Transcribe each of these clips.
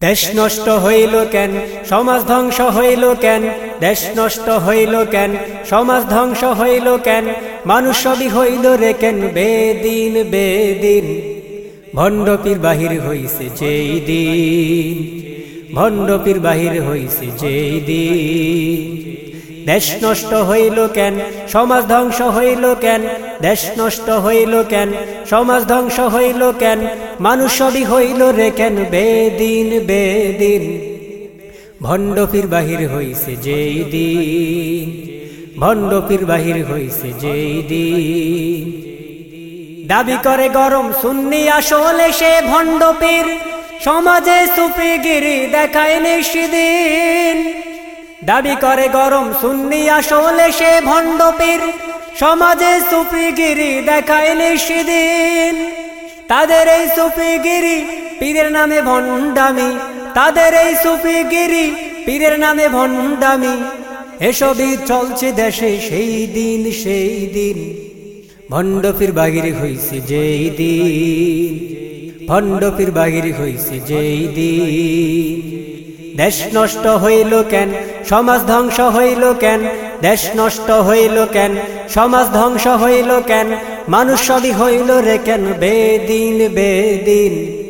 দেশ নষ্ট হইল কেন? সমাজ ধ্বংস হইল কেন? দেশ নষ্ট হইল কেন? সমাজ ধ্বংস হইল কেন? মানুষ সবই হইল রে কেন? বেদিন বেদিন। ভণ্ডপীর বাহির হইছে যেই দিন। ভণ্ডপীর বাহির হইছে যেই দিন। দেশ নষ্ট হইল কেন? সমাজ ধ্বংস হইল কেন? দেশ নষ্ট হইল কেন? সমাজ ধ্বংস হইল কেন? মানুষ সবই হইল রে কেন? বেদিন বেদিন। ভণ্ডপীর বাহির হইছে যেই দিন। ভণ্ডপীর বাহির হইছে যেই দিন। দাবি করে গরম সুন্নি আসলে সে ভণ্ডপীর সমাজে সুপিগিরি দেখায় নিশিদিন দাবি করে গরম সুন্নি আসলে সে ভণ্ডপীর সমাজে সুপিগিরি দেখায় সেদিন। তাদের এই সুপিগিরি পীরের নামে ভণ্ডামি। তাদের এই সুপিগিরি পীরের নামে ভণ্ডামি। এসবই চলছে দেশে সেই দিন সেই দিন। ভণ্ডপীর বাগিরি হইছে যেই দিন। ভণ্ডপীর বাগিরি হইছে যেই দিন। দেশ নষ্ট হইল কেন? সমাজ ধ্বংস হইল কেন? দেশ নষ্ট হইল কেন? সমাজ ধ্বংস হইল কেন? মানুষ সবই হইল রে কেন? বেদিন বেদিন।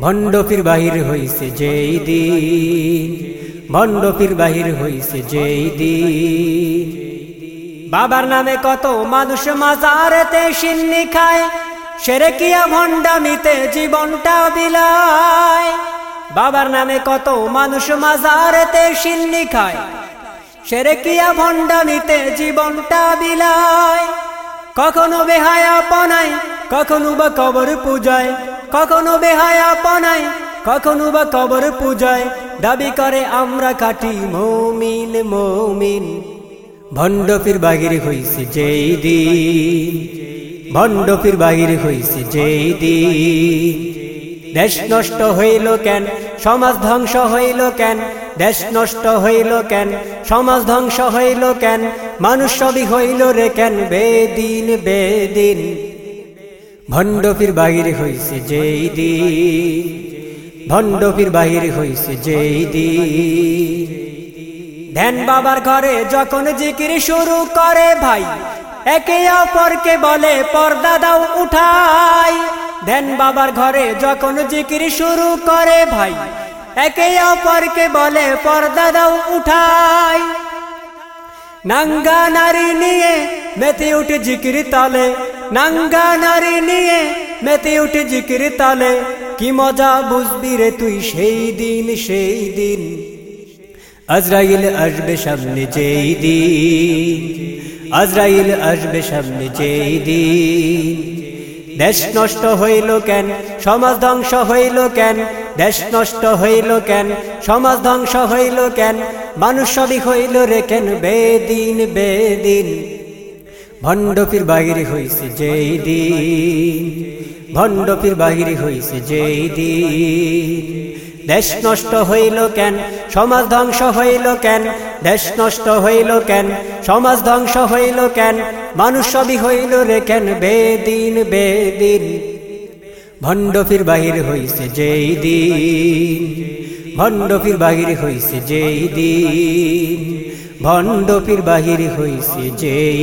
ভণ্ডপীর বাহির হইছে যেই দিন। ভণ্ডপীর বাহির হইছে যেই দিন। বাবার নামে কত মানুষ মাজারেতে সিন্নি খায়। সেরে কিয়া ভণ্ডামিতে জীবনটা বিলায়। বাবার নামে কত মানুষ মাজারেতে সিন্নি খায়। সেরে কিয়া ভণ্ডামিতে জীবনটা বিলায়। কখনো বেহায়া পনায়, কখনো বা কবর পূজায়। কখনো বেহায়া পনায়, কখনো বা কবর পূজায়। দাবি করে, আমরা কাটি মৌমিন মৌমিন। ভণ্ডপীর বাগিরি হইছে যেই দিন। ভণ্ডপীর বাগিরি হইছে যেই দিন। দেশ নষ্ট হইল কেন? সমাজ ধ্বংস হইল কেন? দেশ নষ্ট হইল কেন? সমাজ ধ্বংস হইল কেন? মানুষ সবই হইল রে কেন? বেদিন বেদিন। ভণ্ডপীর বাহির হইছে যেই দিন। ভণ্ডপীর বাহির হইছে যেই দিন। ধ্যান বাবার ঘরে যখন জিকির শুরু করে ভাই, একে অপরকে বলে, পর্দা দাও, উঠাই। ধ্যান বাবার ঘরে যখন জিকির শুরু করে ভাই। একে অপরকে বলে, পর্দা দাও, উঠাই। নাঙ্গা নারী নিয়ে মেতে উঠে জিকির তালে। নাঙ্গা নারী নিয়ে মেতে উঠে জিকির তালে। কি মজা বুঝবি রে তুই সেই দিন সেই দিন। আজরাইল আসবে সামনে যেই দিন। আজরাইল আসবে সামনে যেই দিন। দেশ নষ্ট হইল কেন? সমাজ ধ্বংস হইল কেন? দেশ নষ্ট হইল কেন? সমাজ ধ্বংস হইল কেন? মানুষ সবই হইল রে কেন? বেদিন বেদিন। ভণ্ডপীর বাহিরি হইছে যেই দিন, ভণ্ডপীর বাহিরি হইছে যেই দিন। দেশ নষ্ট হইল কেন, সমাজ ধ্বংস হইল কেন, দেশ নষ্ট হইল কেন, সমাজ ধ্বংস হইল কেন, মানুষ সবই হইল রে কেন, বেদিন বেদিন। ভণ্ডপীর বাহির হইছে যেই দিন, ভণ্ডপীর বাহির হইছে যেই দিন। ভণ্ডপীর বাহির হইছে যেই